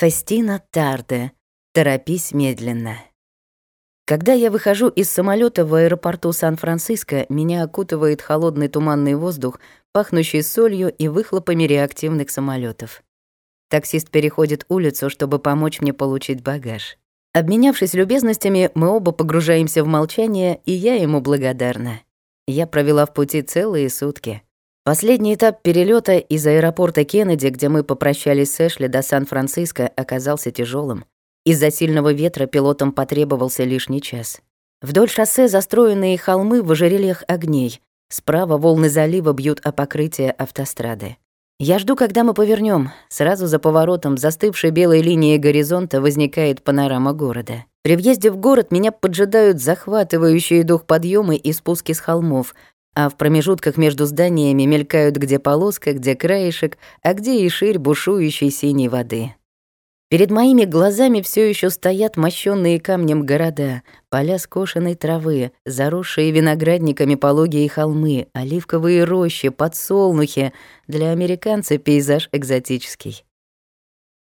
Фестина Тарде. Торопись медленно. Когда я выхожу из самолета в аэропорту Сан-Франциско, меня окутывает холодный туманный воздух, пахнущий солью и выхлопами реактивных самолетов. Таксист переходит улицу, чтобы помочь мне получить багаж. Обменявшись любезностями, мы оба погружаемся в молчание, и я ему благодарна. Я провела в пути целые сутки. Последний этап перелета из аэропорта Кеннеди, где мы попрощались с Эшли до Сан-Франциско, оказался тяжелым. Из-за сильного ветра пилотам потребовался лишний час. Вдоль шоссе застроенные холмы в ожерельях огней. Справа волны залива бьют о покрытие автострады. Я жду, когда мы повернем. Сразу за поворотом застывшей белой линией горизонта возникает панорама города. При въезде в город меня поджидают захватывающие дух подъемы и спуски с холмов, а в промежутках между зданиями мелькают где полоска, где краешек, а где и ширь бушующей синей воды. Перед моими глазами все еще стоят мощенные камнем города, поля скошенной травы, заросшие виноградниками пологие холмы, оливковые рощи, подсолнухи. Для американца пейзаж экзотический.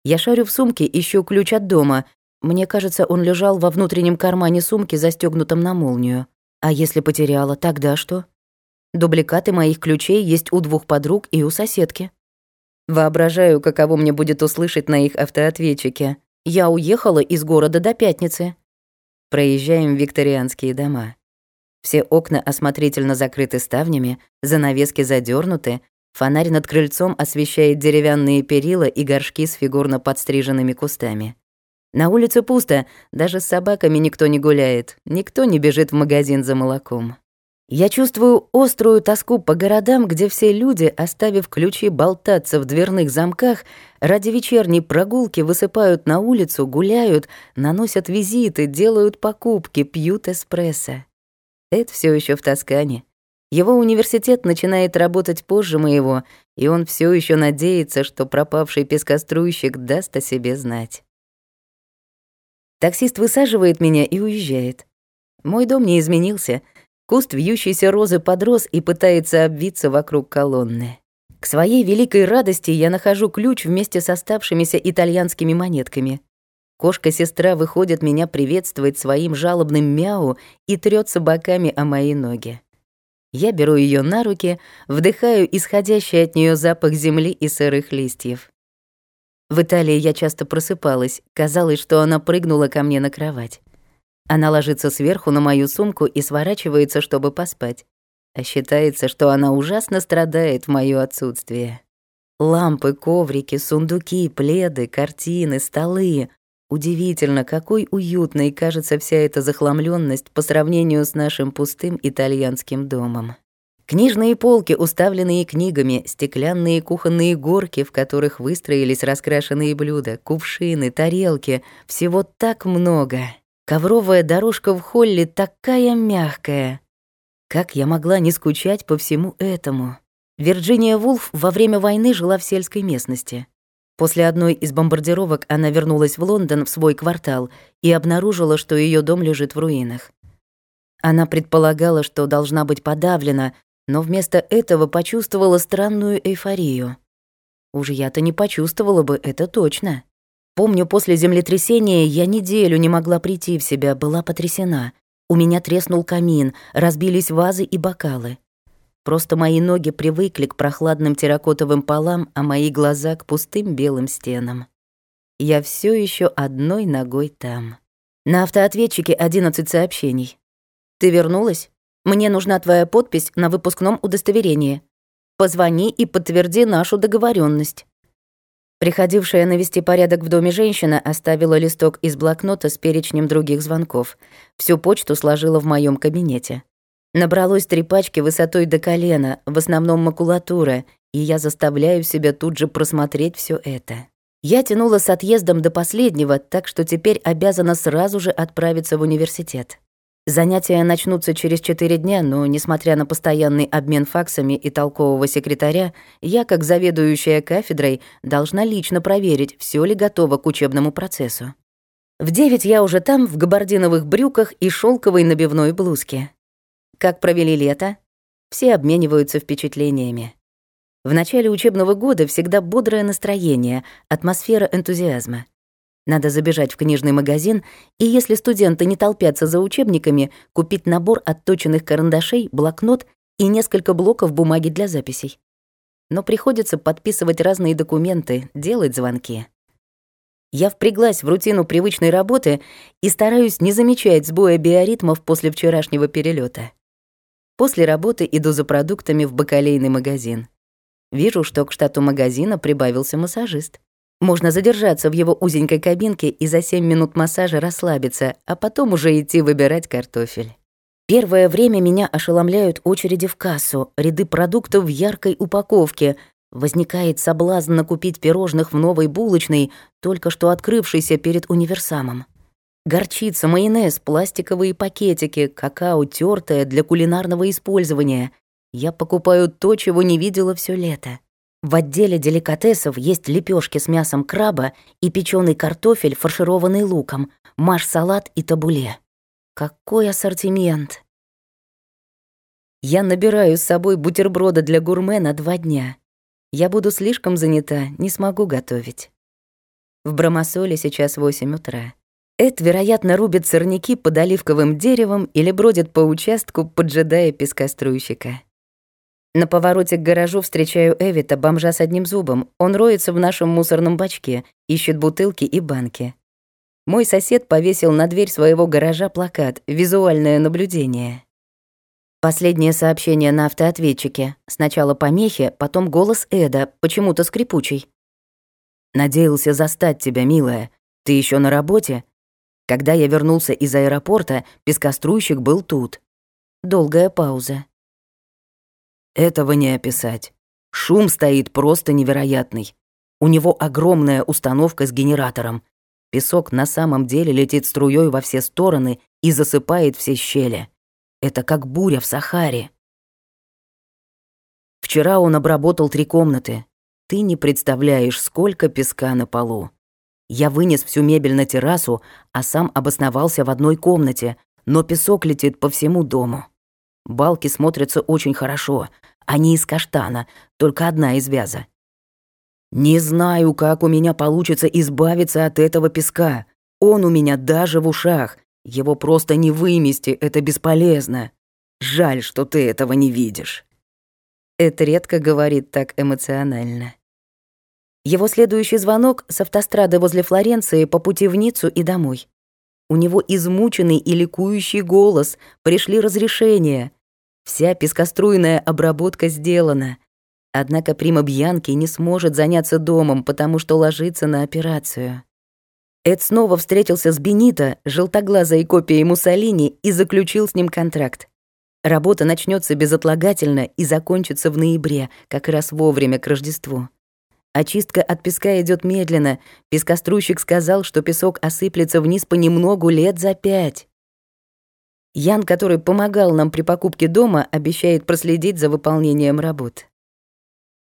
Я шарю в сумке, ищу ключ от дома. Мне кажется, он лежал во внутреннем кармане сумки, застегнутом на молнию. А если потеряла, тогда что? Дубликаты моих ключей есть у двух подруг и у соседки. Воображаю, каково мне будет услышать на их автоответчике. Я уехала из города до пятницы. Проезжаем викторианские дома. Все окна осмотрительно закрыты ставнями, занавески задернуты, фонарь над крыльцом освещает деревянные перила и горшки с фигурно подстриженными кустами. На улице пусто, даже с собаками никто не гуляет, никто не бежит в магазин за молоком. Я чувствую острую тоску по городам, где все люди, оставив ключи болтаться в дверных замках, ради вечерней прогулки высыпают на улицу, гуляют, наносят визиты, делают покупки, пьют эспрессо. Эд все еще в Тоскане. Его университет начинает работать позже моего, и он все еще надеется, что пропавший пескоструйщик даст о себе знать. Таксист высаживает меня и уезжает. Мой дом не изменился — Куст вьющейся розы подрос и пытается обвиться вокруг колонны. К своей великой радости я нахожу ключ вместе с оставшимися итальянскими монетками. Кошка-сестра выходит меня приветствовать своим жалобным мяу и трется боками о мои ноги. Я беру ее на руки, вдыхаю исходящий от нее запах земли и сырых листьев. В Италии я часто просыпалась, казалось, что она прыгнула ко мне на кровать. Она ложится сверху на мою сумку и сворачивается, чтобы поспать. А считается, что она ужасно страдает в моё отсутствие. Лампы, коврики, сундуки, пледы, картины, столы. Удивительно, какой уютной кажется вся эта захламленность по сравнению с нашим пустым итальянским домом. Книжные полки, уставленные книгами, стеклянные кухонные горки, в которых выстроились раскрашенные блюда, кувшины, тарелки — всего так много. Ковровая дорожка в холле такая мягкая. Как я могла не скучать по всему этому? Вирджиния Вулф во время войны жила в сельской местности. После одной из бомбардировок она вернулась в Лондон в свой квартал и обнаружила, что ее дом лежит в руинах. Она предполагала, что должна быть подавлена, но вместо этого почувствовала странную эйфорию. Уж я-то не почувствовала бы это точно. Помню, после землетрясения я неделю не могла прийти в себя, была потрясена. У меня треснул камин, разбились вазы и бокалы. Просто мои ноги привыкли к прохладным терракотовым полам, а мои глаза к пустым белым стенам. Я все еще одной ногой там. На автоответчике 11 сообщений. «Ты вернулась? Мне нужна твоя подпись на выпускном удостоверении. Позвони и подтверди нашу договоренность. Приходившая навести порядок в доме женщина оставила листок из блокнота с перечнем других звонков. Всю почту сложила в моем кабинете. Набралось три пачки высотой до колена, в основном макулатура, и я заставляю себя тут же просмотреть все это. Я тянула с отъездом до последнего, так что теперь обязана сразу же отправиться в университет. Занятия начнутся через четыре дня, но, несмотря на постоянный обмен факсами и толкового секретаря, я, как заведующая кафедрой, должна лично проверить, все ли готово к учебному процессу. В девять я уже там, в габардиновых брюках и шелковой набивной блузке. Как провели лето? Все обмениваются впечатлениями. В начале учебного года всегда бодрое настроение, атмосфера энтузиазма. Надо забежать в книжный магазин, и если студенты не толпятся за учебниками, купить набор отточенных карандашей, блокнот и несколько блоков бумаги для записей. Но приходится подписывать разные документы, делать звонки. Я впряглась в рутину привычной работы и стараюсь не замечать сбоя биоритмов после вчерашнего перелета. После работы иду за продуктами в бакалейный магазин. Вижу, что к штату магазина прибавился массажист. Можно задержаться в его узенькой кабинке и за 7 минут массажа расслабиться, а потом уже идти выбирать картофель. Первое время меня ошеломляют очереди в кассу, ряды продуктов в яркой упаковке, Возникает соблазн накупить пирожных в новой булочной, только что открывшейся перед универсамом. Горчица, майонез, пластиковые пакетики, какао тертое для кулинарного использования. Я покупаю то, чего не видела все лето. В отделе деликатесов есть лепешки с мясом краба и печеный картофель, фаршированный луком, маш-салат и табуле. Какой ассортимент! Я набираю с собой бутерброда для гурме на два дня. Я буду слишком занята, не смогу готовить. В Брамасоле сейчас 8 утра. Эд, вероятно, рубит сорняки под оливковым деревом или бродит по участку, поджидая пескоструйщика. На повороте к гаражу встречаю Эвита, бомжа с одним зубом. Он роется в нашем мусорном бачке, ищет бутылки и банки. Мой сосед повесил на дверь своего гаража плакат «Визуальное наблюдение». Последнее сообщение на автоответчике. Сначала помехи, потом голос Эда, почему-то скрипучий. «Надеялся застать тебя, милая. Ты еще на работе?» Когда я вернулся из аэропорта, пескоструйщик был тут. Долгая пауза. Этого не описать. Шум стоит просто невероятный. У него огромная установка с генератором. Песок на самом деле летит струей во все стороны и засыпает все щели. Это как буря в Сахаре. Вчера он обработал три комнаты. Ты не представляешь, сколько песка на полу. Я вынес всю мебель на террасу, а сам обосновался в одной комнате, но песок летит по всему дому. Балки смотрятся очень хорошо. Они из каштана, только одна из вяза. Не знаю, как у меня получится избавиться от этого песка. Он у меня даже в ушах, его просто не вымести, это бесполезно. Жаль, что ты этого не видишь. Это редко говорит так эмоционально. Его следующий звонок с автострады возле Флоренции по пути в Ниццу и домой. У него измученный и ликующий голос, пришли разрешения. Вся пескоструйная обработка сделана. Однако Прима Бьянки не сможет заняться домом, потому что ложится на операцию. Эд снова встретился с Бенито, желтоглазой копией Муссолини, и заключил с ним контракт. Работа начнется безотлагательно и закончится в ноябре, как раз вовремя к Рождеству. Очистка от песка идет медленно. Пескоструйщик сказал, что песок осыплется вниз понемногу лет за пять. Ян, который помогал нам при покупке дома, обещает проследить за выполнением работ.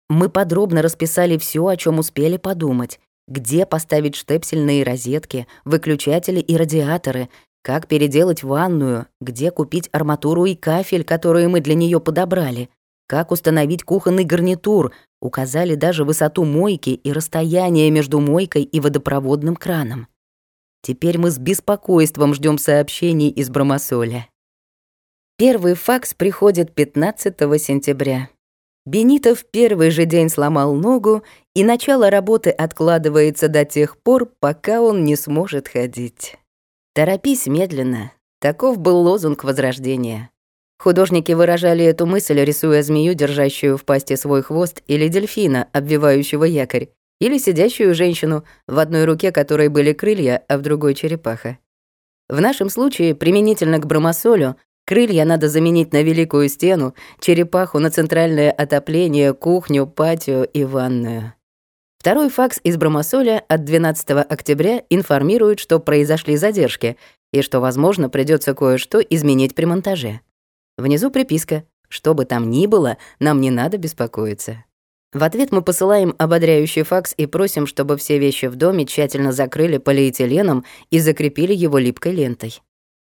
Мы подробно расписали все, о чем успели подумать где поставить штепсельные розетки, выключатели и радиаторы, как переделать ванную, где купить арматуру и кафель, которые мы для нее подобрали, как установить кухонный гарнитур, указали даже высоту мойки и расстояние между мойкой и водопроводным краном. Теперь мы с беспокойством ждем сообщений из Бромасоля. Первый факс приходит 15 сентября. Бенито в первый же день сломал ногу, и начало работы откладывается до тех пор, пока он не сможет ходить. «Торопись медленно», — таков был лозунг Возрождения. Художники выражали эту мысль, рисуя змею, держащую в пасти свой хвост, или дельфина, обвивающего якорь, или сидящую женщину, в одной руке которой были крылья, а в другой — черепаха. В нашем случае, применительно к бромосолю, Крылья надо заменить на великую стену, черепаху на центральное отопление, кухню, патио и ванную. Второй факс из Бромосоля от 12 октября информирует, что произошли задержки и что, возможно, придется кое-что изменить при монтаже. Внизу приписка «Что бы там ни было, нам не надо беспокоиться». В ответ мы посылаем ободряющий факс и просим, чтобы все вещи в доме тщательно закрыли полиэтиленом и закрепили его липкой лентой.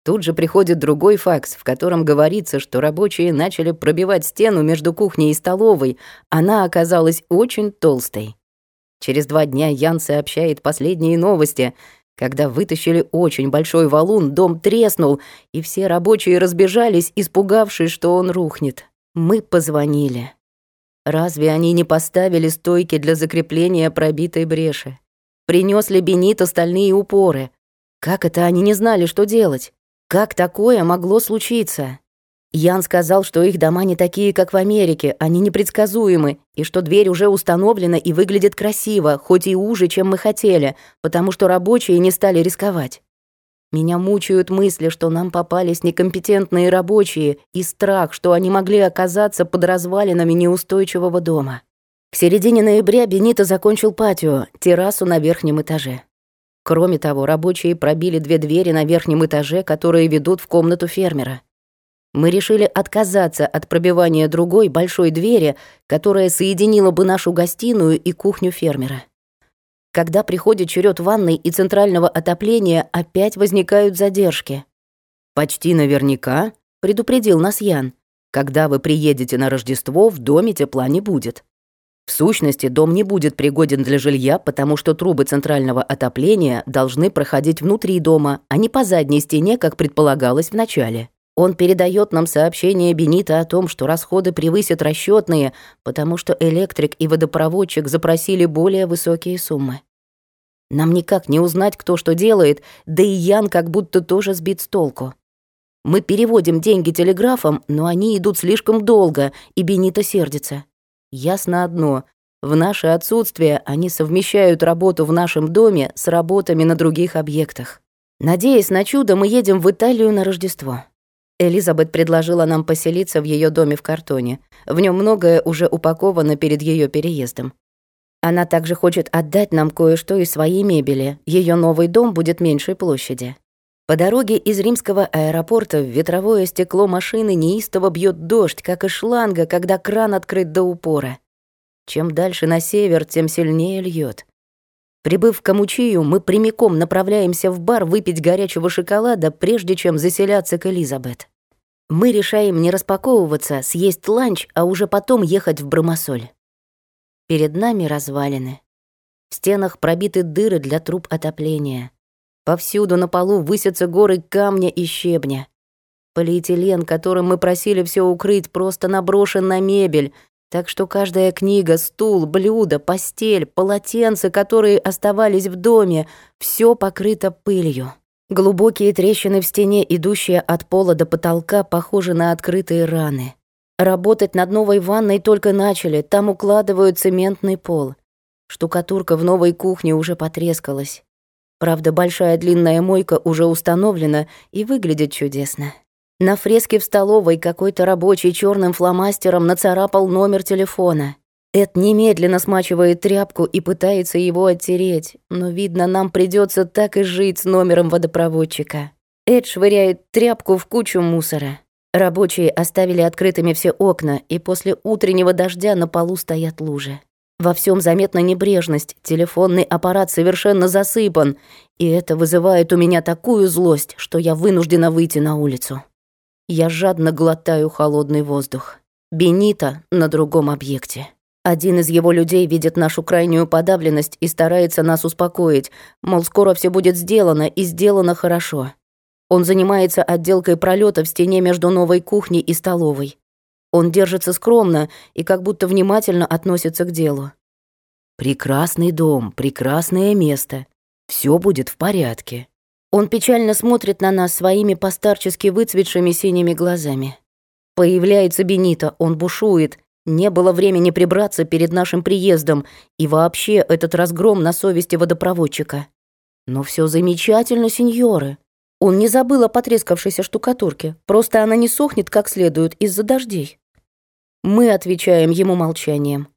Тут же приходит другой факс, в котором говорится, что рабочие начали пробивать стену между кухней и столовой. Она оказалась очень толстой. Через два дня Ян сообщает последние новости. Когда вытащили очень большой валун, дом треснул, и все рабочие разбежались, испугавшись, что он рухнет. Мы позвонили. Разве они не поставили стойки для закрепления пробитой бреши? Принёс ли Бенит остальные упоры? Как это они не знали, что делать? Как такое могло случиться? Ян сказал, что их дома не такие, как в Америке, они непредсказуемы, и что дверь уже установлена и выглядит красиво, хоть и уже, чем мы хотели, потому что рабочие не стали рисковать. Меня мучают мысли, что нам попались некомпетентные рабочие, и страх, что они могли оказаться под развалинами неустойчивого дома. К середине ноября Бенито закончил патио, террасу на верхнем этаже. Кроме того, рабочие пробили две двери на верхнем этаже, которые ведут в комнату фермера. Мы решили отказаться от пробивания другой большой двери, которая соединила бы нашу гостиную и кухню фермера. Когда приходит черед ванной и центрального отопления, опять возникают задержки. «Почти наверняка», — предупредил нас Ян, «когда вы приедете на Рождество, в доме тепла не будет». В сущности, дом не будет пригоден для жилья, потому что трубы центрального отопления должны проходить внутри дома, а не по задней стене, как предполагалось в начале. Он передает нам сообщение Бенита о том, что расходы превысят расчетные, потому что электрик и водопроводчик запросили более высокие суммы. Нам никак не узнать, кто что делает, да и Ян как будто тоже сбит с толку. Мы переводим деньги телеграфом, но они идут слишком долго, и Бенита сердится. Ясно одно. В наше отсутствие они совмещают работу в нашем доме с работами на других объектах. Надеясь на чудо, мы едем в Италию на Рождество. Элизабет предложила нам поселиться в ее доме в картоне. В нем многое уже упаковано перед ее переездом. Она также хочет отдать нам кое-что из своей мебели. Ее новый дом будет меньшей площади. По дороге из римского аэропорта в ветровое стекло машины неистово бьет дождь, как и шланга, когда кран открыт до упора. Чем дальше на север, тем сильнее льет. Прибыв в Камучию, мы прямиком направляемся в бар выпить горячего шоколада, прежде чем заселяться к Элизабет. Мы решаем не распаковываться, съесть ланч, а уже потом ехать в Бромосоль. Перед нами развалины. В стенах пробиты дыры для труб отопления. Повсюду на полу высятся горы камня и щебня. Полиэтилен, которым мы просили все укрыть, просто наброшен на мебель, так что каждая книга, стул, блюдо, постель, полотенца, которые оставались в доме, все покрыто пылью. Глубокие трещины в стене, идущие от пола до потолка, похожи на открытые раны. Работать над новой ванной только начали, там укладывают цементный пол. Штукатурка в новой кухне уже потрескалась. Правда, большая длинная мойка уже установлена и выглядит чудесно. На фреске в столовой какой-то рабочий черным фломастером нацарапал номер телефона. Эд немедленно смачивает тряпку и пытается его оттереть, но, видно, нам придется так и жить с номером водопроводчика. Эд швыряет тряпку в кучу мусора. Рабочие оставили открытыми все окна, и после утреннего дождя на полу стоят лужи. Во всем заметна небрежность, телефонный аппарат совершенно засыпан, и это вызывает у меня такую злость, что я вынуждена выйти на улицу. Я жадно глотаю холодный воздух. Бенита на другом объекте. Один из его людей видит нашу крайнюю подавленность и старается нас успокоить, мол, скоро все будет сделано и сделано хорошо. Он занимается отделкой пролета в стене между новой кухней и столовой. Он держится скромно и как будто внимательно относится к делу. «Прекрасный дом, прекрасное место. Все будет в порядке», он печально смотрит на нас своими постарчески выцветшими синими глазами. Появляется Бенита, он бушует. Не было времени прибраться перед нашим приездом, и вообще этот разгром на совести водопроводчика. Но все замечательно, сеньоры. Он не забыл о потрескавшейся штукатурке, просто она не сохнет как следует из-за дождей. Мы отвечаем ему молчанием.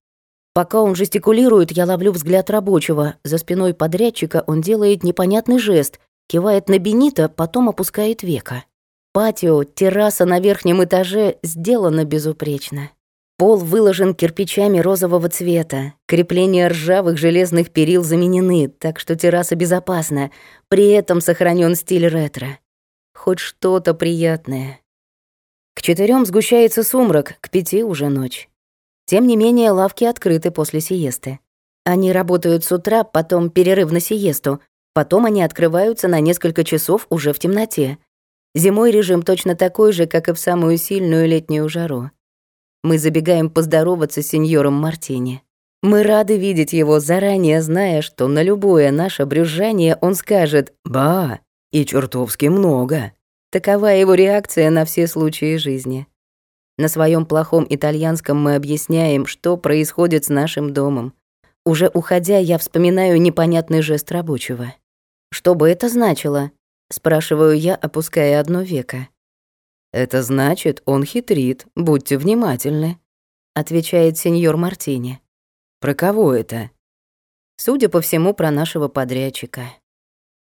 Пока он жестикулирует, я ловлю взгляд рабочего. За спиной подрядчика он делает непонятный жест, кивает на Бенита, потом опускает века. Патио, терраса на верхнем этаже сделана безупречно. Пол выложен кирпичами розового цвета, крепления ржавых железных перил заменены, так что терраса безопасна, при этом сохранен стиль ретро. Хоть что-то приятное. К четырем сгущается сумрак, к пяти уже ночь. Тем не менее, лавки открыты после сиесты. Они работают с утра, потом перерыв на сиесту, Потом они открываются на несколько часов уже в темноте. Зимой режим точно такой же, как и в самую сильную летнюю жару. Мы забегаем поздороваться с сеньором Мартини. Мы рады видеть его, заранее зная, что на любое наше брюзжание он скажет «Ба, и чертовски много». Такова его реакция на все случаи жизни. На своем плохом итальянском мы объясняем, что происходит с нашим домом. Уже уходя, я вспоминаю непонятный жест рабочего. Что бы это значило? Спрашиваю я, опуская одно веко. «Это значит, он хитрит, будьте внимательны», — отвечает сеньор Мартини. «Про кого это?» Судя по всему, про нашего подрядчика.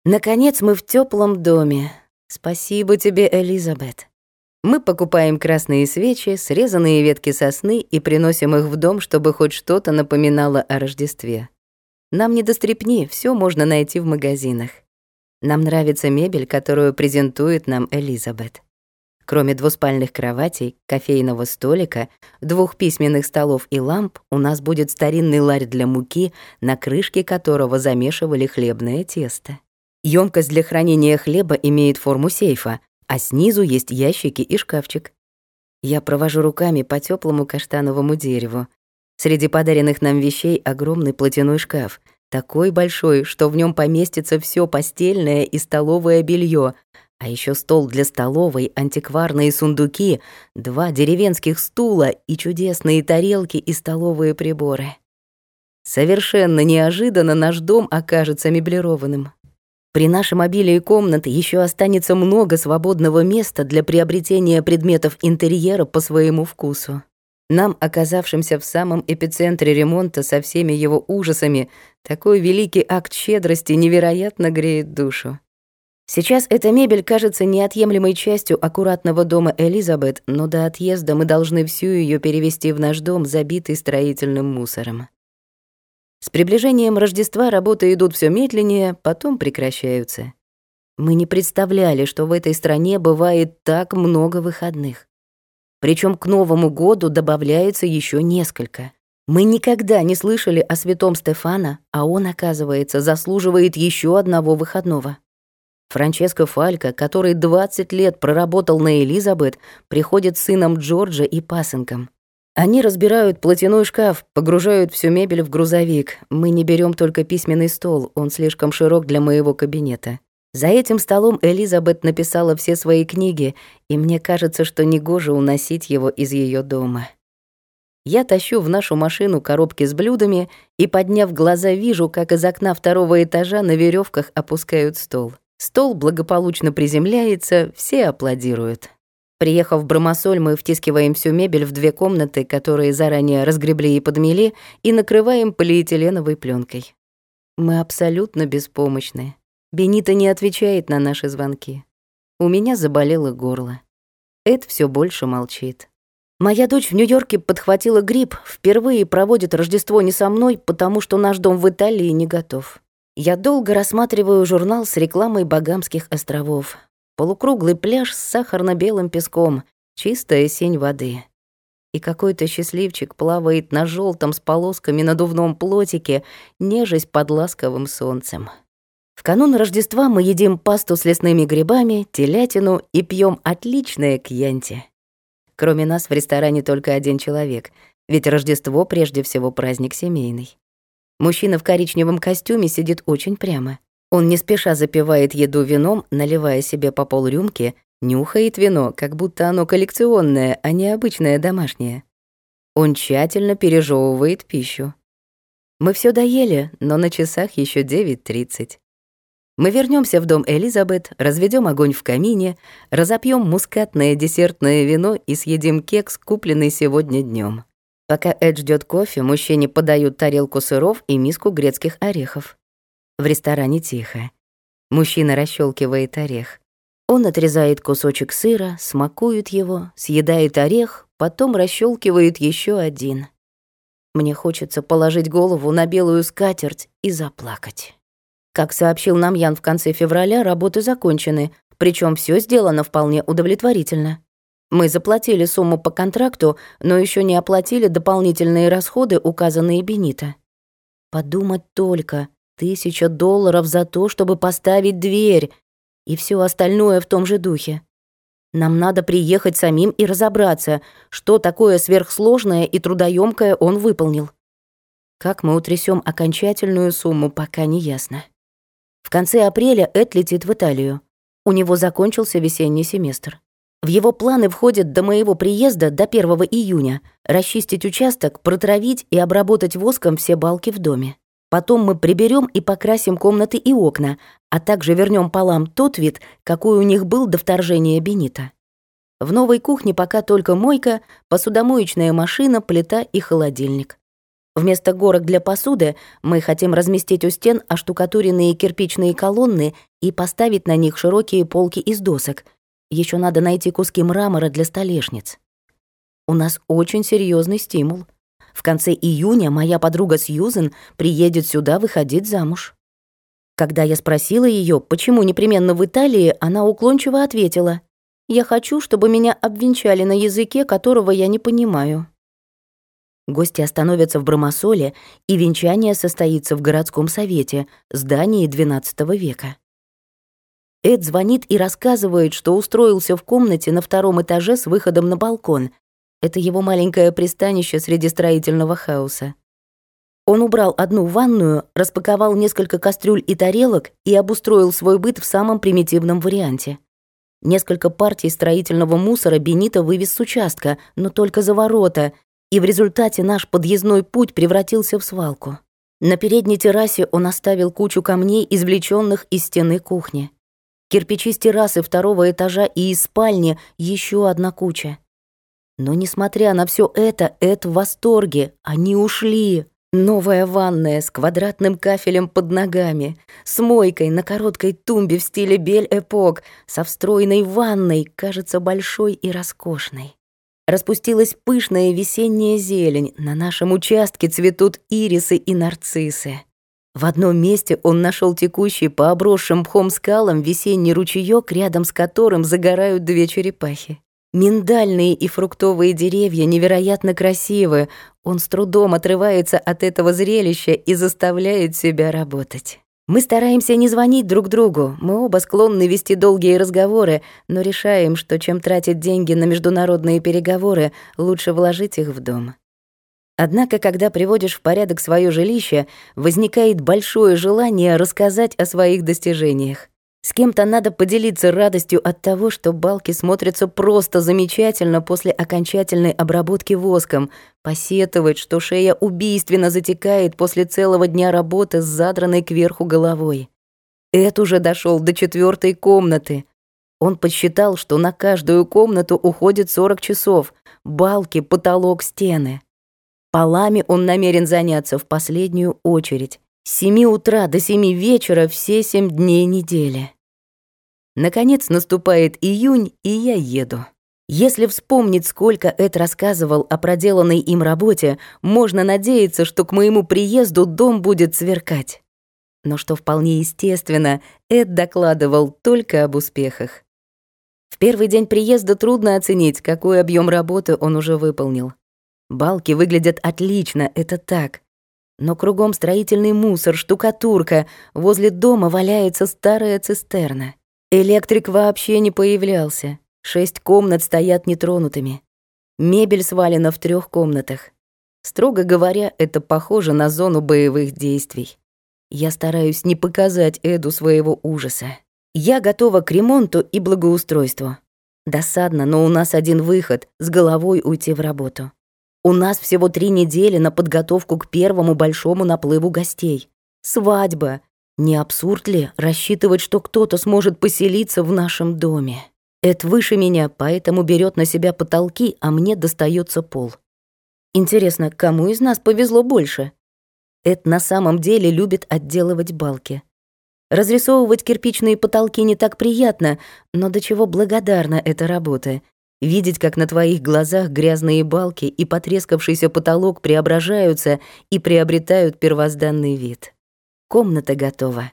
Наконец мы в теплом доме. Спасибо тебе, Элизабет. Мы покупаем красные свечи, срезанные ветки сосны и приносим их в дом, чтобы хоть что-то напоминало о Рождестве. Нам не до стрепни, всё можно найти в магазинах. Нам нравится мебель, которую презентует нам Элизабет. Кроме двуспальных кроватей, кофейного столика, двух письменных столов и ламп, у нас будет старинный ларь для муки, на крышке которого замешивали хлебное тесто. Ёмкость для хранения хлеба имеет форму сейфа, а снизу есть ящики и шкафчик. Я провожу руками по теплому каштановому дереву. Среди подаренных нам вещей огромный платяной шкаф, такой большой, что в нем поместится все постельное и столовое белье, а еще стол для столовой, антикварные сундуки, два деревенских стула и чудесные тарелки и столовые приборы. Совершенно неожиданно наш дом окажется меблированным. При нашем обилии комнат еще останется много свободного места для приобретения предметов интерьера по своему вкусу. Нам, оказавшимся в самом эпицентре ремонта со всеми его ужасами, такой великий акт щедрости невероятно греет душу. Сейчас эта мебель кажется неотъемлемой частью аккуратного дома Элизабет, но до отъезда мы должны всю ее перевести в наш дом, забитый строительным мусором. С приближением Рождества работы идут все медленнее, потом прекращаются. Мы не представляли, что в этой стране бывает так много выходных. Причем к Новому году добавляется еще несколько. Мы никогда не слышали о святом Стефана, а он, оказывается, заслуживает еще одного выходного. Франческо Фалько, который 20 лет проработал на Элизабет, приходит с сыном Джорджа и пасынком. Они разбирают платяной шкаф, погружают всю мебель в грузовик. Мы не берем только письменный стол, он слишком широк для моего кабинета. За этим столом Элизабет написала все свои книги, и мне кажется, что негоже уносить его из ее дома. Я тащу в нашу машину коробки с блюдами и, подняв глаза, вижу, как из окна второго этажа на веревках опускают стол. Стол благополучно приземляется, все аплодируют. Приехав в Бромосоль, мы втискиваем всю мебель в две комнаты, которые заранее разгребли и подмели, и накрываем полиэтиленовой пленкой. Мы абсолютно беспомощны. Бенита не отвечает на наши звонки. У меня заболело горло. Эд все больше молчит. Моя дочь в Нью-Йорке подхватила грипп, впервые проводит Рождество не со мной, потому что наш дом в Италии не готов. Я долго рассматриваю журнал с рекламой Багамских островов. Полукруглый пляж с сахарно-белым песком, чистая сень воды. И какой-то счастливчик плавает на желтом с полосками надувном плотике, нежесть под ласковым солнцем. В канун Рождества мы едим пасту с лесными грибами, телятину и пьем отличное кьянти. Кроме нас в ресторане только один человек, ведь Рождество прежде всего праздник семейный. Мужчина в коричневом костюме сидит очень прямо. Он не спеша запивает еду вином, наливая себе по полрюмки, нюхает вино, как будто оно коллекционное, а не обычное домашнее. Он тщательно пережевывает пищу. Мы все доели, но на часах еще 9.30. Мы вернемся в дом Элизабет, разведем огонь в камине, разопьем мускатное десертное вино и съедим кекс, купленный сегодня днем. Пока Эд ждет кофе, мужчине подают тарелку сыров и миску грецких орехов. В ресторане тихо. Мужчина расщелкивает орех. Он отрезает кусочек сыра, смакует его, съедает орех, потом расщелкивает еще один. Мне хочется положить голову на белую скатерть и заплакать. Как сообщил нам Ян в конце февраля, работы закончены, причем все сделано вполне удовлетворительно. Мы заплатили сумму по контракту, но еще не оплатили дополнительные расходы, указанные Бенита. Подумать только, Тысяча долларов за то, чтобы поставить дверь. И все остальное в том же духе. Нам надо приехать самим и разобраться, что такое сверхсложное и трудоемкое он выполнил. Как мы утрясем окончательную сумму, пока не ясно. В конце апреля Эд летит в Италию. У него закончился весенний семестр. В его планы входит до моего приезда, до 1 июня, расчистить участок, протравить и обработать воском все балки в доме. Потом мы приберем и покрасим комнаты и окна, а также вернем полам тот вид, какой у них был до вторжения Бенита. В новой кухне пока только мойка, посудомоечная машина, плита и холодильник. Вместо горок для посуды мы хотим разместить у стен оштукатуренные кирпичные колонны и поставить на них широкие полки из досок. Еще надо найти куски мрамора для столешниц. У нас очень серьезный стимул — в конце июня моя подруга Сьюзен приедет сюда выходить замуж. Когда я спросила ее, почему непременно в Италии, она уклончиво ответила, «Я хочу, чтобы меня обвенчали на языке, которого я не понимаю». Гости остановятся в Бромосоле, и венчание состоится в городском совете, здании XII века. Эд звонит и рассказывает, что устроился в комнате на втором этаже с выходом на балкон, это его маленькое пристанище среди строительного хаоса. Он убрал одну ванную, распаковал несколько кастрюль и тарелок и обустроил свой быт в самом примитивном варианте. Несколько партий строительного мусора Бенито вывез с участка, но только за ворота, и в результате наш подъездной путь превратился в свалку. На передней террасе он оставил кучу камней, извлеченных из стены кухни. Кирпичи с террасы второго этажа и из спальни еще одна куча. Но, несмотря на все это, Эд в восторге. Они ушли. Новая ванная с квадратным кафелем под ногами, с мойкой на короткой тумбе в стиле бель-эпок, со встроенной ванной, кажется большой и роскошной. Распустилась пышная весенняя зелень, на нашем участке цветут ирисы и нарциссы. В одном месте он нашел текущий по обросшим мхом скалам весенний ручеёк, рядом с которым загорают две черепахи. Миндальные и фруктовые деревья невероятно красивы. Он с трудом отрывается от этого зрелища и заставляет себя работать. Мы стараемся не звонить друг другу, мы оба склонны вести долгие разговоры, но решаем, что чем тратить деньги на международные переговоры, лучше вложить их в дом. Однако, когда приводишь в порядок свое жилище, возникает большое желание рассказать о своих достижениях. С кем-то надо поделиться радостью от того, что балки смотрятся просто замечательно после окончательной обработки воском, посетовать, что шея убийственно затекает после целого дня работы с задранной кверху головой. Эд уже дошел до четвертой комнаты. Он подсчитал, что на каждую комнату уходит 40 часов, балки, потолок, стены. Полами он намерен заняться в последнюю очередь. С семи утра до семи вечера все семь дней недели. Наконец наступает июнь, и я еду. Если вспомнить, сколько Эд рассказывал о проделанной им работе, можно надеяться, что к моему приезду дом будет сверкать. Но что вполне естественно, Эд докладывал только об успехах. В первый день приезда трудно оценить, какой объем работы он уже выполнил. Балки выглядят отлично, это так. Но кругом строительный мусор, штукатурка, возле дома валяется старая цистерна. Электрик вообще не появлялся. Шесть комнат стоят нетронутыми. Мебель свалена в трех комнатах. Строго говоря, это похоже на зону боевых действий. Я стараюсь не показать Эду своего ужаса. Я готова к ремонту и благоустройству. Досадно, но у нас один выход — с головой уйти в работу. У нас всего три недели на подготовку к первому большому наплыву гостей. Свадьба. Не абсурд ли рассчитывать, что кто-то сможет поселиться в нашем доме? Эд выше меня, поэтому берет на себя потолки, а мне достается пол. Интересно, кому из нас повезло больше? Эд на самом деле любит отделывать балки. Разрисовывать кирпичные потолки не так приятно, но до чего благодарна эта работа. Видеть, как на твоих глазах грязные балки и потрескавшийся потолок преображаются и приобретают первозданный вид. Комната готова.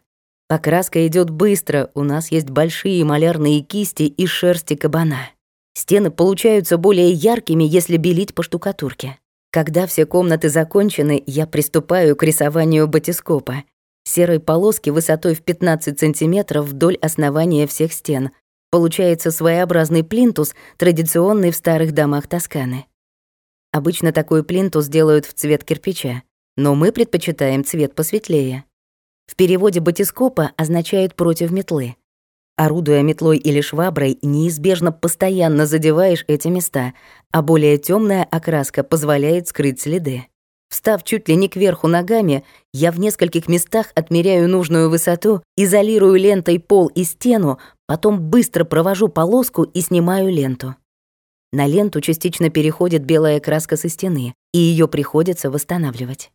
Покраска идет быстро, у нас есть большие малярные кисти из шерсти кабана. Стены получаются более яркими, если белить по штукатурке. Когда все комнаты закончены, я приступаю к рисованию батископа. серой полоски высотой в 15 сантиметров вдоль основания всех стен. Получается своеобразный плинтус, традиционный в старых домах Тосканы. Обычно такой плинтус делают в цвет кирпича, но мы предпочитаем цвет посветлее. В переводе батископа означает «против метлы». Орудуя метлой или шваброй, неизбежно постоянно задеваешь эти места, а более темная окраска позволяет скрыть следы. Встав чуть ли не кверху ногами, я в нескольких местах отмеряю нужную высоту, изолирую лентой пол и стену, потом быстро провожу полоску и снимаю ленту. На ленту частично переходит белая краска со стены, и ее приходится восстанавливать.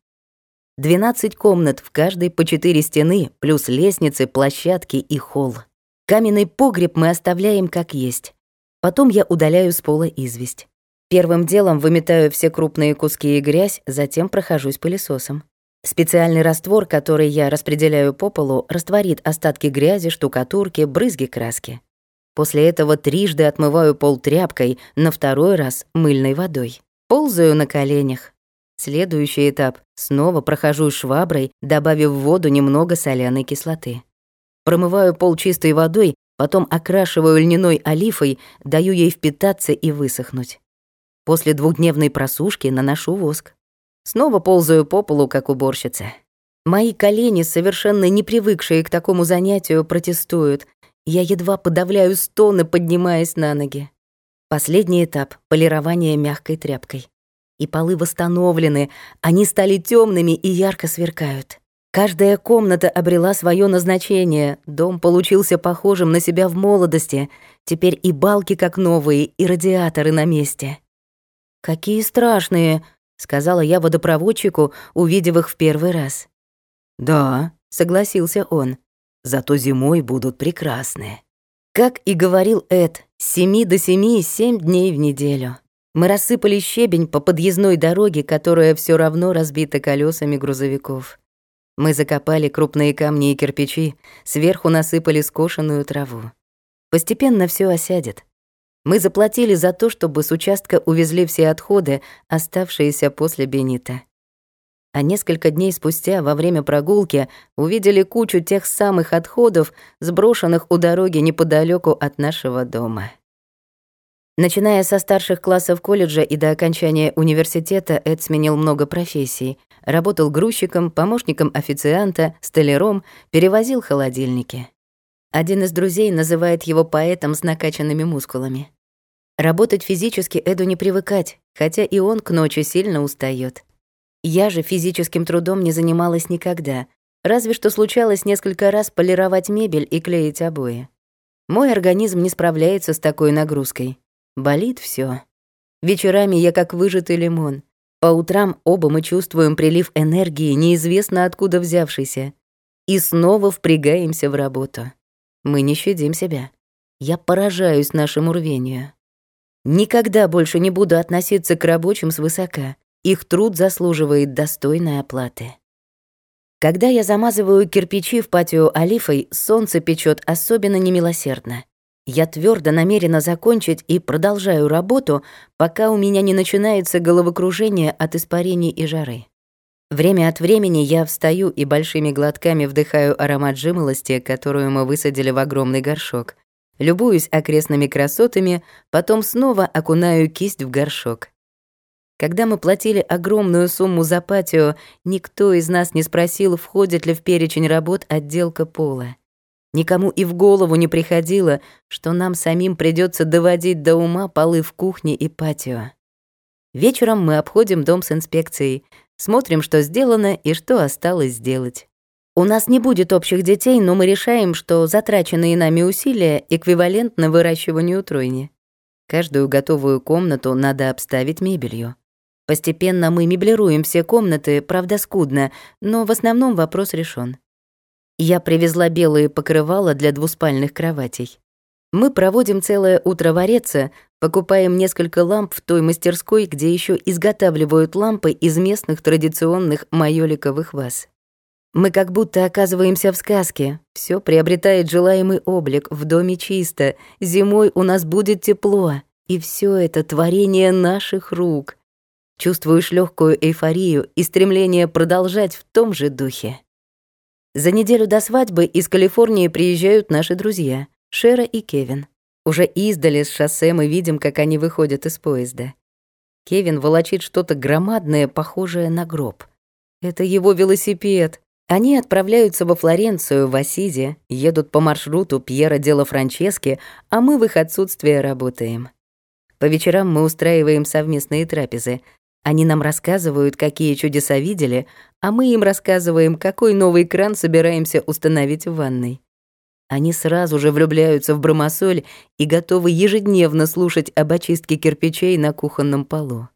12 комнат, в каждой по 4 стены, плюс лестницы, площадки и холл. Каменный погреб мы оставляем как есть. Потом я удаляю с пола известь. Первым делом выметаю все крупные куски и грязь, затем прохожусь пылесосом. Специальный раствор, который я распределяю по полу, растворит остатки грязи, штукатурки, брызги краски. После этого трижды отмываю пол тряпкой, на второй раз — мыльной водой. Ползаю на коленях. Следующий этап — снова прохожу шваброй, добавив в воду немного соляной кислоты. Промываю пол чистой водой, потом окрашиваю льняной олифой, даю ей впитаться и высохнуть. После двухдневной просушки наношу воск. Снова ползаю по полу, как уборщица. Мои колени, совершенно не привыкшие к такому занятию, протестуют. Я едва подавляю стоны, поднимаясь на ноги. Последний этап — полирование мягкой тряпкой. И полы восстановлены, они стали темными и ярко сверкают. Каждая комната обрела свое назначение, дом получился похожим на себя в молодости, теперь и балки как новые, и радиаторы на месте. «Какие страшные», — сказала я водопроводчику, увидев их в первый раз. «Да», — согласился он, — «зато зимой будут прекрасные». Как и говорил Эд, с семи до семи семь дней в неделю. Мы рассыпали щебень по подъездной дороге, которая все равно разбита колесами грузовиков. Мы закопали крупные камни и кирпичи, сверху насыпали скошенную траву. Постепенно все осядет. Мы заплатили за то, чтобы с участка увезли все отходы, оставшиеся после Бенита. А несколько дней спустя, во время прогулки, увидели кучу тех самых отходов, сброшенных у дороги неподалеку от нашего дома. Начиная со старших классов колледжа и до окончания университета, Эд сменил много профессий. Работал грузчиком, помощником официанта, столяром, перевозил холодильники. Один из друзей называет его поэтом с накачанными мускулами. Работать физически Эду не привыкать, хотя и он к ночи сильно устает. Я же физическим трудом не занималась никогда, разве что случалось несколько раз полировать мебель и клеить обои. Мой организм не справляется с такой нагрузкой. Болит все. Вечерами я как выжатый лимон. По утрам оба мы чувствуем прилив энергии, неизвестно откуда взявшийся. И снова впрягаемся в работу. Мы не щадим себя. Я поражаюсь нашему рвению. Никогда больше не буду относиться к рабочим свысока. Их труд заслуживает достойной оплаты. Когда я замазываю кирпичи в патио олифой, солнце печет особенно немилосердно. Я твердо намерена закончить и продолжаю работу, пока у меня не начинается головокружение от испарений и жары. Время от времени я встаю и большими глотками вдыхаю аромат жимолости, которую мы высадили в огромный горшок. Любуюсь окрестными красотами, потом снова окунаю кисть в горшок. Когда мы платили огромную сумму за патио, никто из нас не спросил, входит ли в перечень работ отделка пола. Никому и в голову не приходило, что нам самим придется доводить до ума полы в кухне и патио. Вечером мы обходим дом с инспекцией, Смотрим, что сделано и что осталось сделать. У нас не будет общих детей, но мы решаем, что затраченные нами усилия эквивалентны выращиванию тройни. Каждую готовую комнату надо обставить мебелью. Постепенно мы меблируем все комнаты, правда скудно, но в основном вопрос решен. Я привезла белые покрывала для двуспальных кроватей. Мы проводим целое утро в покупаем несколько ламп в той мастерской, где еще изготавливают лампы из местных традиционных майоликовых ваз. Мы как будто оказываемся в сказке. Все приобретает желаемый облик, в доме чисто, зимой у нас будет тепло, и все это творение наших рук. Чувствуешь легкую эйфорию и стремление продолжать в том же духе. За неделю до свадьбы из Калифорнии приезжают наши друзья, Шера и Кевин. Уже издали с шоссе мы видим, как они выходят из поезда. Кевин волочит что-то громадное, похожее на гроб. Это его велосипед. Они отправляются во Флоренцию, в Ассизи, едут по маршруту Пьера Дело Франчески, а мы в их отсутствие работаем. По вечерам мы устраиваем совместные трапезы. Они нам рассказывают, какие чудеса видели, а мы им рассказываем, какой новый кран собираемся установить в ванной. Они сразу же влюбляются в бромосоль и готовы ежедневно слушать об очистке кирпичей на кухонном полу.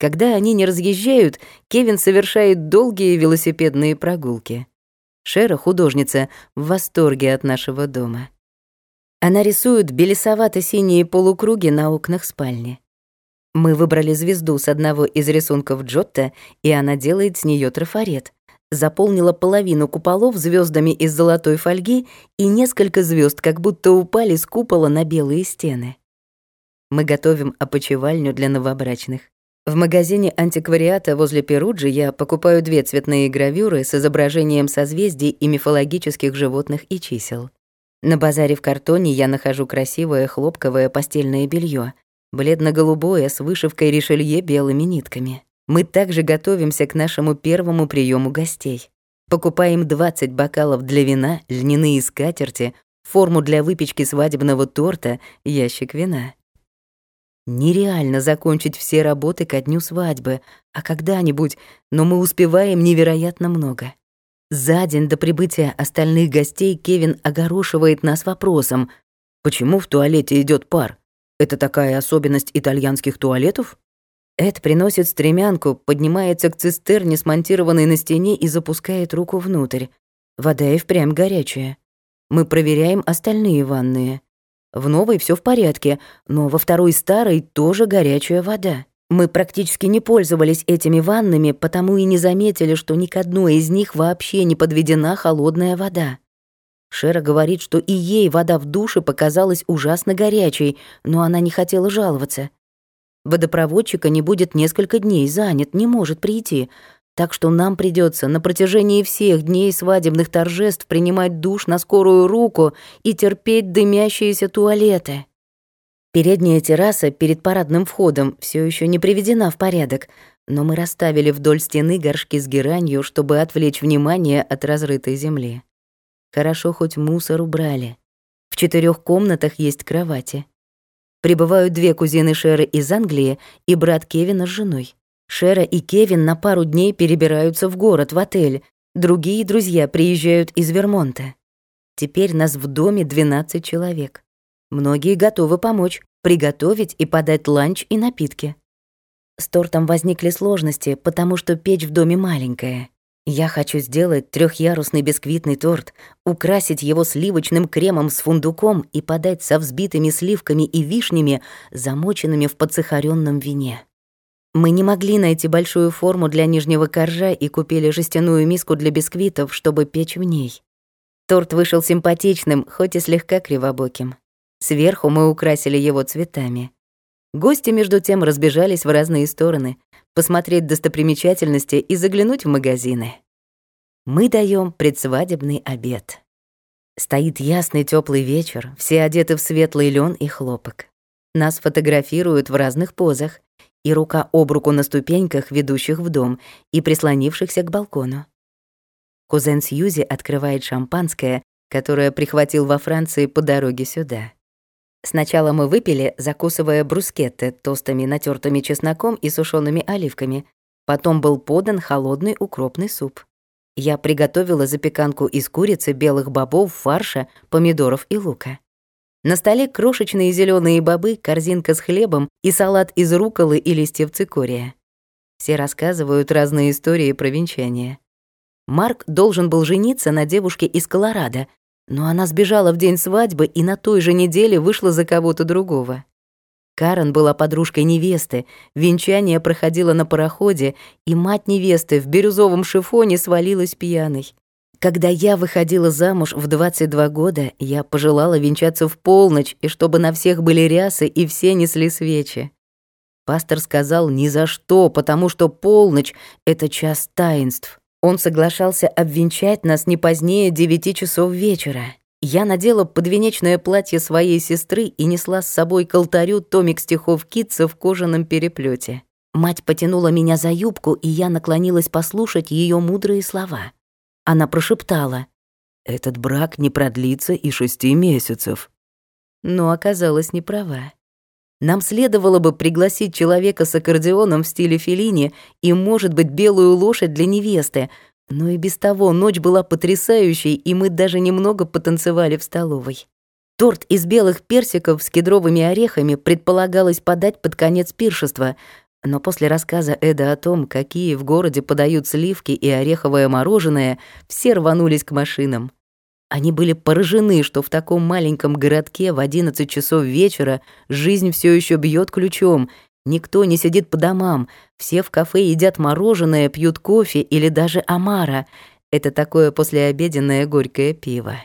Когда они не разъезжают, Кевин совершает долгие велосипедные прогулки. Шера, художница, в восторге от нашего дома. Она рисует белесовато-синие полукруги на окнах спальни. Мы выбрали звезду с одного из рисунков Джотто, и она делает с нее трафарет заполнила половину куполов звездами из золотой фольги и несколько звезд, как будто упали с купола на белые стены. Мы готовим опочивальню для новобрачных. В магазине антиквариата возле Перуджи я покупаю две цветные гравюры с изображением созвездий и мифологических животных и чисел. На базаре в картоне я нахожу красивое хлопковое постельное белье, бледно-голубое с вышивкой решелье белыми нитками. Мы также готовимся к нашему первому приему гостей. Покупаем 20 бокалов для вина, льняные скатерти, форму для выпечки свадебного торта, ящик вина. Нереально закончить все работы ко дню свадьбы, а когда-нибудь, но мы успеваем невероятно много. За день до прибытия остальных гостей Кевин огорошивает нас вопросом, почему в туалете идет пар? Это такая особенность итальянских туалетов? Эд приносит стремянку, поднимается к цистерне, смонтированной на стене, и запускает руку внутрь. Вода и впрямь горячая. Мы проверяем остальные ванные. В новой все в порядке, но во второй старой тоже горячая вода. Мы практически не пользовались этими ваннами, потому и не заметили, что ни к одной из них вообще не подведена холодная вода. Шера говорит, что и ей вода в душе показалась ужасно горячей, но она не хотела жаловаться. Водопроводчика не будет несколько дней, занят, не может прийти. Так что нам придется на протяжении всех дней свадебных торжеств принимать душ на скорую руку и терпеть дымящиеся туалеты. Передняя терраса перед парадным входом все еще не приведена в порядок, но мы расставили вдоль стены горшки с геранью, чтобы отвлечь внимание от разрытой земли. Хорошо хоть мусор убрали. В четырех комнатах есть кровати. Прибывают две кузины Шеры из Англии и брат Кевина с женой. Шера и Кевин на пару дней перебираются в город, в отель. Другие друзья приезжают из Вермонта. Теперь нас в доме 12 человек. Многие готовы помочь, приготовить и подать ланч и напитки. С тортом возникли сложности, потому что печь в доме маленькая. Я хочу сделать трехъярусный бисквитный торт, украсить его сливочным кремом с фундуком и подать со взбитыми сливками и вишнями, замоченными в подсахаренном вине. Мы не могли найти большую форму для нижнего коржа и купили жестяную миску для бисквитов, чтобы печь в ней. Торт вышел симпатичным, хоть и слегка кривобоким. Сверху мы украсили его цветами. Гости, между тем, разбежались в разные стороны, посмотреть достопримечательности и заглянуть в магазины. Мы даем предсвадебный обед. Стоит ясный теплый вечер, все одеты в светлый лен и хлопок. Нас фотографируют в разных позах, и рука об руку на ступеньках, ведущих в дом, и прислонившихся к балкону. Кузен Сьюзи открывает шампанское, которое прихватил во Франции по дороге сюда. Сначала мы выпили, закусывая брускетты тостами, натертыми чесноком и сушеными оливками. Потом был подан холодный укропный суп. Я приготовила запеканку из курицы, белых бобов, фарша, помидоров и лука. На столе крошечные зеленые бобы, корзинка с хлебом и салат из руколы и листьев цикория. Все рассказывают разные истории про венчание. Марк должен был жениться на девушке из Колорадо, но она сбежала в день свадьбы и на той же неделе вышла за кого-то другого. Карен была подружкой невесты, венчание проходило на пароходе, и мать невесты в бирюзовом шифоне свалилась пьяной. Когда я выходила замуж в 22 года, я пожелала венчаться в полночь, и чтобы на всех были рясы, и все несли свечи. Пастор сказал ни за что, потому что полночь — это час таинств. Он соглашался обвенчать нас не позднее девяти часов вечера. Я надела подвенечное платье своей сестры и несла с собой к алтарю томик стихов Китса в кожаном переплете. Мать потянула меня за юбку, и я наклонилась послушать ее мудрые слова. Она прошептала. «Этот брак не продлится и шести месяцев». Но оказалась не права. Нам следовало бы пригласить человека с аккордеоном в стиле Феллини и, может быть, белую лошадь для невесты, но и без того ночь была потрясающей, и мы даже немного потанцевали в столовой. Торт из белых персиков с кедровыми орехами предполагалось подать под конец пиршества, но после рассказа Эда о том, какие в городе подают сливки и ореховое мороженое, все рванулись к машинам. Они были поражены, что в таком маленьком городке в 11 часов вечера жизнь все еще бьет ключом. Никто не сидит по домам, все в кафе едят мороженое, пьют кофе или даже омара. Это такое послеобеденное горькое пиво.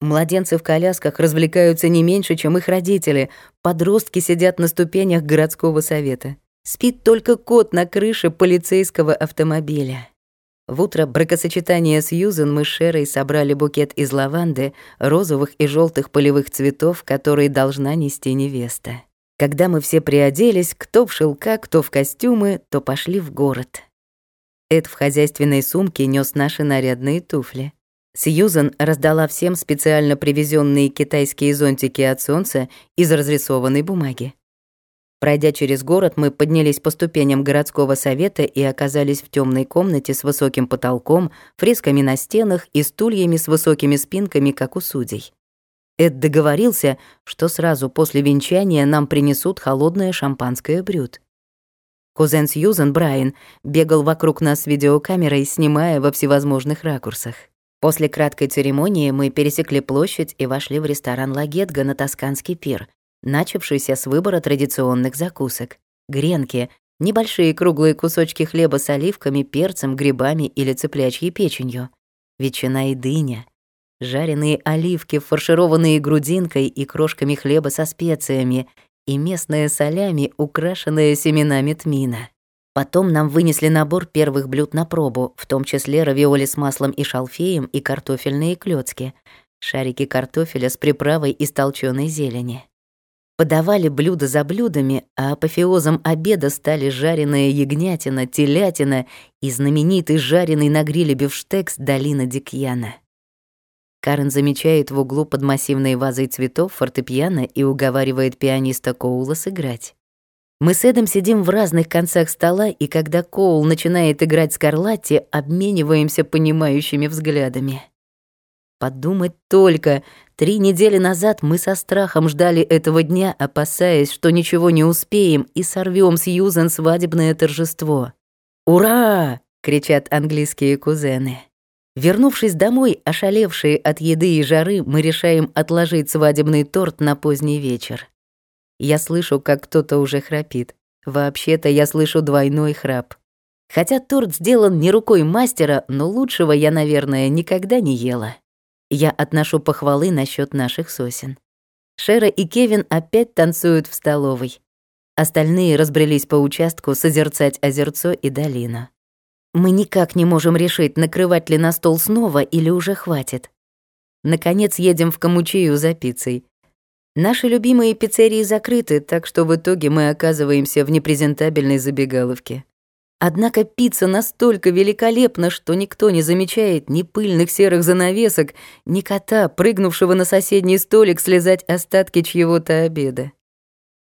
Младенцы в колясках развлекаются не меньше, чем их родители. Подростки сидят на ступенях городского совета. Спит только кот на крыше полицейского автомобиля. В утро бракосочетания Сьюзен мы с Шерой собрали букет из лаванды, розовых и желтых полевых цветов, которые должна нести невеста. Когда мы все приоделись, кто в шелка, кто в костюмы, то пошли в город. Эд в хозяйственной сумке нес наши нарядные туфли. Сьюзен раздала всем специально привезенные китайские зонтики от солнца из разрисованной бумаги. Пройдя через город, мы поднялись по ступеням городского совета и оказались в темной комнате с высоким потолком, фресками на стенах и стульями с высокими спинками, как у судей. Эд договорился, что сразу после венчания нам принесут холодное шампанское брют. Кузен Сьюзен, Брайан, бегал вокруг нас видеокамерой, снимая во всевозможных ракурсах. После краткой церемонии мы пересекли площадь и вошли в ресторан «Лагетга» на Тосканский пир, начавшийся с выбора традиционных закусок. Гренки, небольшие круглые кусочки хлеба с оливками, перцем, грибами или цыплячьей печенью, ветчина и дыня, жареные оливки, фаршированные грудинкой и крошками хлеба со специями и местное солями, украшенное семенами тмина. Потом нам вынесли набор первых блюд на пробу, в том числе равиоли с маслом и шалфеем и картофельные клёцки, шарики картофеля с приправой из толчёной зелени. Подавали блюда за блюдами, а апофеозом обеда стали жареная ягнятина, телятина и знаменитый жареный на гриле бифштекс Долина Дикьяна. Карен замечает в углу под массивной вазой цветов фортепиано и уговаривает пианиста Коула сыграть. Мы с Эдом сидим в разных концах стола, и когда Коул начинает играть Скарлатти, обмениваемся понимающими взглядами. Подумать только, три недели назад мы со страхом ждали этого дня, опасаясь, что ничего не успеем и сорвем с Юзен свадебное торжество. «Ура!» — кричат английские кузены. Вернувшись домой, ошалевшие от еды и жары, мы решаем отложить свадебный торт на поздний вечер. Я слышу, как кто-то уже храпит. Вообще-то я слышу двойной храп. Хотя торт сделан не рукой мастера, но лучшего я, наверное, никогда не ела. Я отношу похвалы насчет наших сосен. Шера и Кевин опять танцуют в столовой. Остальные разбрелись по участку созерцать озерцо и долину. Мы никак не можем решить, накрывать ли на стол снова или уже хватит. Наконец едем в Камучию за пиццей. Наши любимые пиццерии закрыты, так что в итоге мы оказываемся в непрезентабельной забегаловке. Однако пицца настолько великолепна, что никто не замечает ни пыльных серых занавесок, ни кота, прыгнувшего на соседний столик слезать остатки чьего-то обеда.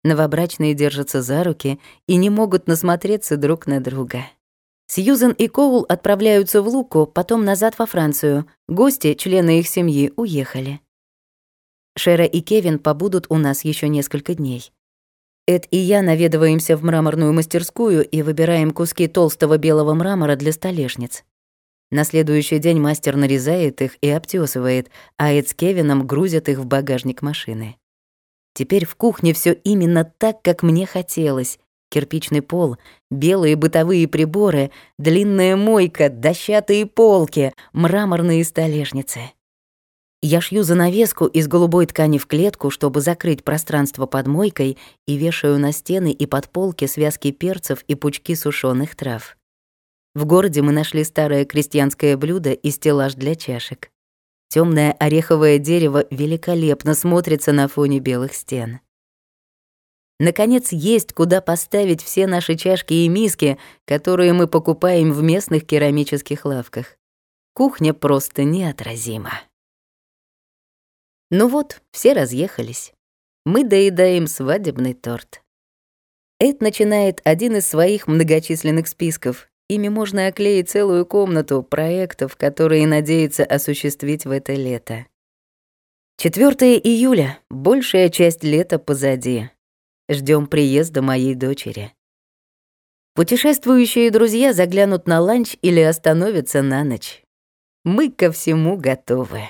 Новобрачные держатся за руки и не могут насмотреться друг на друга. Сьюзен и Коул отправляются в Луку, потом назад во Францию. Гости, члены их семьи, уехали. Шера и Кевин побудут у нас еще несколько дней. Эд и я наведываемся в мраморную мастерскую и выбираем куски толстого белого мрамора для столешниц. На следующий день мастер нарезает их и обтесывает, а Эд с Кевином грузят их в багажник машины. Теперь в кухне все именно так, как мне хотелось. Кирпичный пол, белые бытовые приборы, длинная мойка, дощатые полки, мраморные столешницы. Я шью занавеску из голубой ткани в клетку, чтобы закрыть пространство под мойкой, и вешаю на стены и под полки связки перцев и пучки сушеных трав. В городе мы нашли старое крестьянское блюдо и стеллаж для чашек. Темное ореховое дерево великолепно смотрится на фоне белых стен. Наконец, есть куда поставить все наши чашки и миски, которые мы покупаем в местных керамических лавках. Кухня просто неотразима. Ну вот, все разъехались. Мы доедаем свадебный торт. Эд начинает один из своих многочисленных списков. Ими можно оклеить целую комнату проектов, которые надеется осуществить в это лето. 4 июля. Большая часть лета позади. Ждем приезда моей дочери. Путешествующие друзья заглянут на ланч или остановятся на ночь. Мы ко всему готовы.